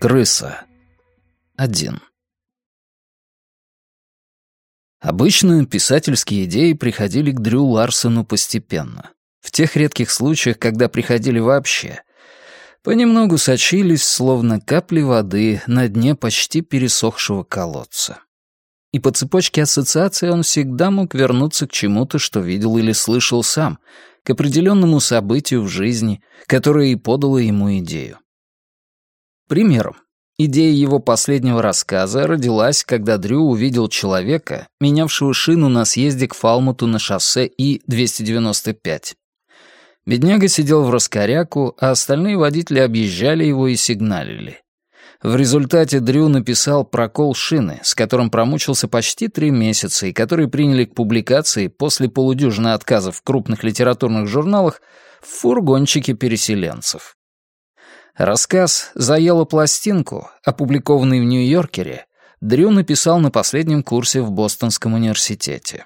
Крыса. Один. Обычно писательские идеи приходили к Дрю Ларсону постепенно. В тех редких случаях, когда приходили вообще. Понемногу сочились, словно капли воды на дне почти пересохшего колодца. И по цепочке ассоциаций он всегда мог вернуться к чему-то, что видел или слышал сам, к определенному событию в жизни, которое и подало ему идею. Примером. Идея его последнего рассказа родилась, когда Дрю увидел человека, менявшего шину на съезде к Фалмуту на шоссе И-295. Бедняга сидел в раскоряку, а остальные водители объезжали его и сигналили. В результате Дрю написал «Прокол шины», с которым промучился почти три месяца и который приняли к публикации после полудюжины отказов в крупных литературных журналах в фургончике переселенцев. Рассказ «Заела пластинку», опубликованный в Нью-Йоркере, Дрю написал на последнем курсе в Бостонском университете.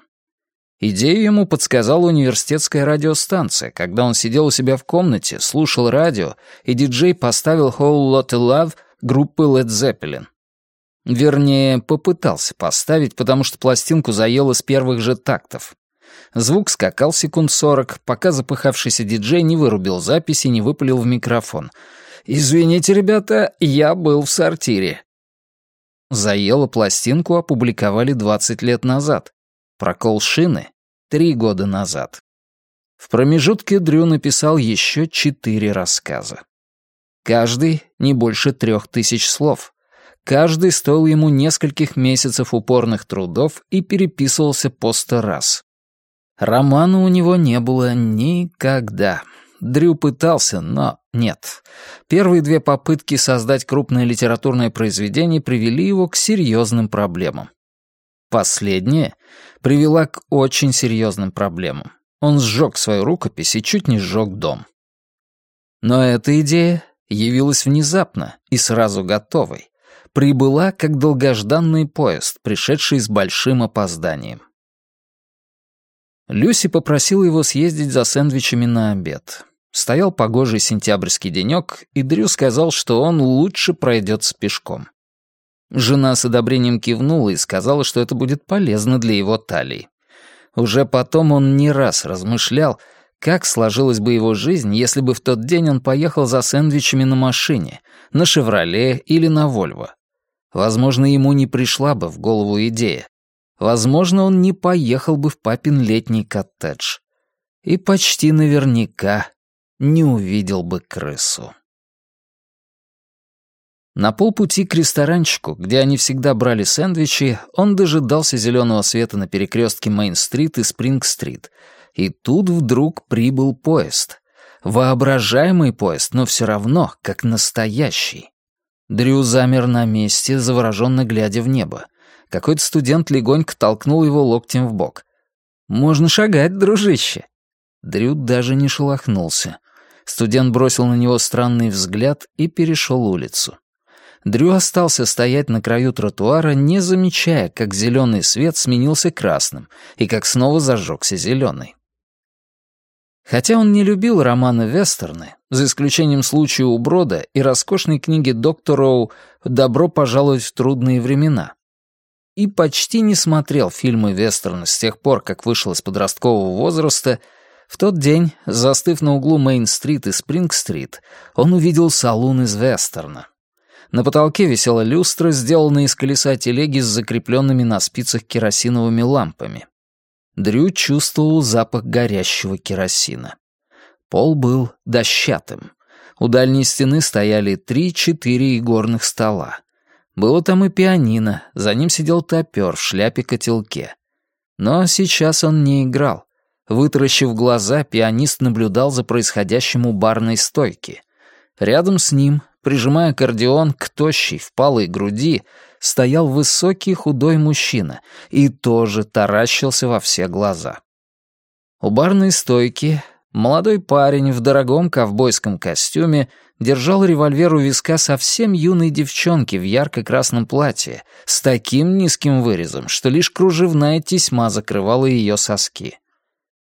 Идею ему подсказала университетская радиостанция, когда он сидел у себя в комнате, слушал радио, и диджей поставил «Whole Lotta Love» группы Led Zeppelin. Вернее, попытался поставить, потому что пластинку заело с первых же тактов. Звук скакал секунд сорок, пока запыхавшийся диджей не вырубил запись и не выпалил в микрофон — «Извините, ребята, я был в сортире». «Заело пластинку» опубликовали 20 лет назад. «Прокол шины» — три года назад. В промежутке Дрю написал еще четыре рассказа. Каждый не больше трех тысяч слов. Каждый стоил ему нескольких месяцев упорных трудов и переписывался по сто раз. Романа у него не было никогда. Дрю пытался, но нет. Первые две попытки создать крупное литературное произведение привели его к серьезным проблемам. Последняя привела к очень серьезным проблемам. Он сжег свою рукопись и чуть не сжег дом. Но эта идея явилась внезапно и сразу готовой. Прибыла как долгожданный поезд, пришедший с большим опозданием. Люси попросила его съездить за сэндвичами на обед. Стоял погожий сентябрьский денек, и Дрю сказал, что он лучше пройдется пешком. Жена с одобрением кивнула и сказала, что это будет полезно для его талии. Уже потом он не раз размышлял, как сложилась бы его жизнь, если бы в тот день он поехал за сэндвичами на машине, на «Шевроле» или на «Вольво». Возможно, ему не пришла бы в голову идея. Возможно, он не поехал бы в папин летний коттедж. И почти наверняка не увидел бы крысу. На полпути к ресторанчику, где они всегда брали сэндвичи, он дожидался зеленого света на перекрестке Мейн-стрит и Спринг-стрит. И тут вдруг прибыл поезд. Воображаемый поезд, но все равно как настоящий. Дрю замер на месте, завороженно глядя в небо. Какой-то студент легонько толкнул его локтем в бок. «Можно шагать, дружище». Дрю даже не шелохнулся. Студент бросил на него странный взгляд и перешел улицу. Дрю остался стоять на краю тротуара, не замечая, как зеленый свет сменился красным и как снова зажегся зеленый. Хотя он не любил романы вестерны, за исключением случая у Брода и роскошной книги доктора «Добро пожаловать в трудные времена», и почти не смотрел фильмы вестерны с тех пор, как вышел из подросткового возраста, в тот день, застыв на углу Мейн-стрит и Спринг-стрит, он увидел салун из вестерна. На потолке висела люстра, сделанная из колеса телеги с закрепленными на спицах керосиновыми лампами. Дрю чувствовал запах горящего керосина. Пол был дощатым. У дальней стены стояли три-четыре игорных стола. Было там и пианино, за ним сидел топер в шляпе-котелке. Но сейчас он не играл. Вытаращив глаза, пианист наблюдал за происходящим у барной стойки. Рядом с ним, прижимая аккордеон к тощей, впалой груди, стоял высокий худой мужчина и тоже таращился во все глаза. У барной стойки молодой парень в дорогом ковбойском костюме держал револьвер у виска совсем юной девчонки в ярко-красном платье с таким низким вырезом, что лишь кружевная тесьма закрывала ее соски.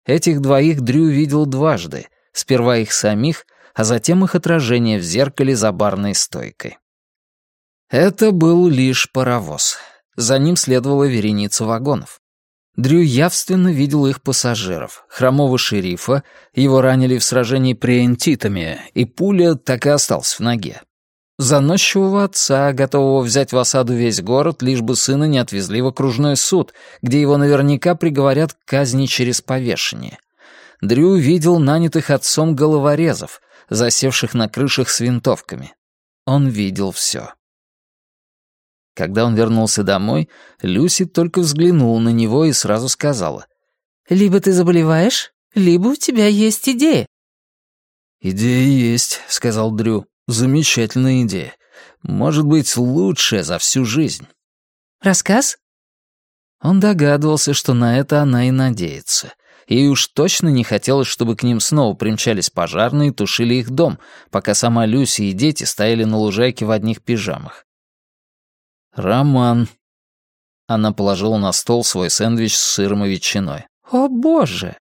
Этих двоих Дрю видел дважды, сперва их самих, а затем их отражение в зеркале за барной стойкой. Это был лишь паровоз. За ним следовала вереница вагонов. Дрю явственно видел их пассажиров. Хромого шерифа, его ранили в сражении при Энтитами, и пуля так и осталась в ноге. Заносчивого отца, готового взять в осаду весь город, лишь бы сына не отвезли в окружной суд, где его наверняка приговорят к казни через повешение. Дрю видел нанятых отцом головорезов, засевших на крышах с винтовками. Он видел все. Когда он вернулся домой, Люси только взглянула на него и сразу сказала. «Либо ты заболеваешь, либо у тебя есть идея». «Идея есть», — сказал Дрю. «Замечательная идея. Может быть, лучшая за всю жизнь». «Рассказ?» Он догадывался, что на это она и надеется. Ей уж точно не хотелось, чтобы к ним снова примчались пожарные и тушили их дом, пока сама Люси и дети стояли на лужайке в одних пижамах. «Роман». Она положила на стол свой сэндвич с сыром и ветчиной. «О, боже!»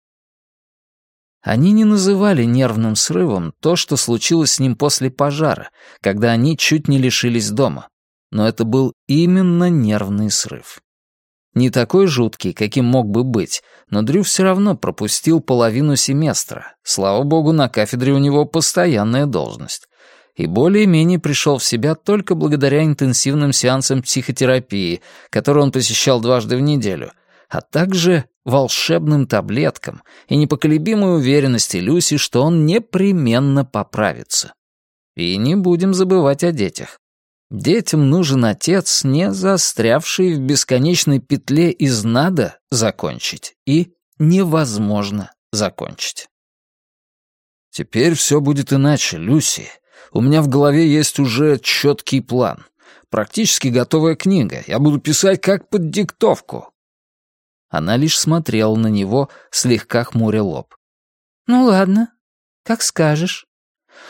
Они не называли нервным срывом то, что случилось с ним после пожара, когда они чуть не лишились дома. Но это был именно нервный срыв. Не такой жуткий, каким мог бы быть, но Дрю все равно пропустил половину семестра. Слава богу, на кафедре у него постоянная должность и более-менее пришел в себя только благодаря интенсивным сеансам психотерапии, которые он посещал дважды в неделю, а также волшебным таблеткам и непоколебимой уверенности Люси, что он непременно поправится. И не будем забывать о детях. Детям нужен отец, не застрявший в бесконечной петле из «надо» закончить и невозможно закончить. «Теперь все будет иначе, Люси», у меня в голове есть уже четкий план. Практически готовая книга. Я буду писать как под диктовку». Она лишь смотрела на него, слегка хмуря лоб. «Ну ладно, как скажешь».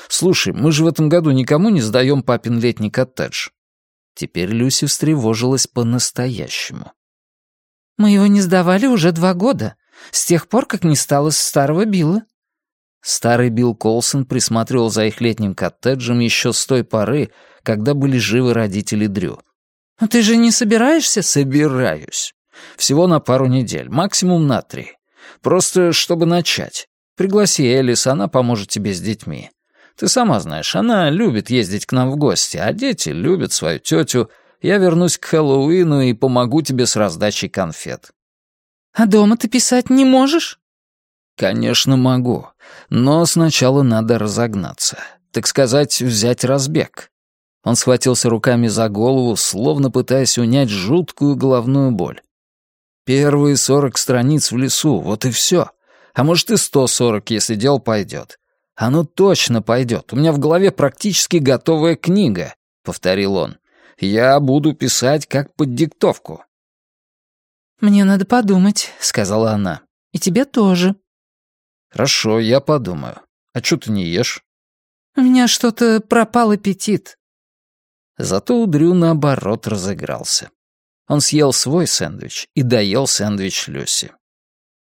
«Слушай, мы же в этом году никому не сдаем папин летний коттедж». Теперь Люси встревожилась по-настоящему. «Мы его не сдавали уже два года, с тех пор, как не стало старого Билла. Старый Билл Колсон присматривал за их летним коттеджем еще с той поры, когда были живы родители Дрю. «Но ты же не собираешься?» «Собираюсь. Всего на пару недель, максимум на три. Просто чтобы начать. Пригласи Элис, она поможет тебе с детьми. Ты сама знаешь, она любит ездить к нам в гости, а дети любят свою тетю. Я вернусь к Хэллоуину и помогу тебе с раздачей конфет». «А дома ты писать не можешь?» «Конечно могу, но сначала надо разогнаться, так сказать, взять разбег». Он схватился руками за голову, словно пытаясь унять жуткую головную боль. «Первые сорок страниц в лесу, вот и все. А может и сто сорок, если дело пойдет. Оно точно пойдет. У меня в голове практически готовая книга», — повторил он. «Я буду писать как под диктовку». «Мне надо подумать», — сказала она. «И тебе тоже». «Хорошо, я подумаю. А что ты не ешь?» «У меня что-то пропал аппетит». Зато у Дрю наоборот разыгрался. Он съел свой сэндвич и доел сэндвич Люси.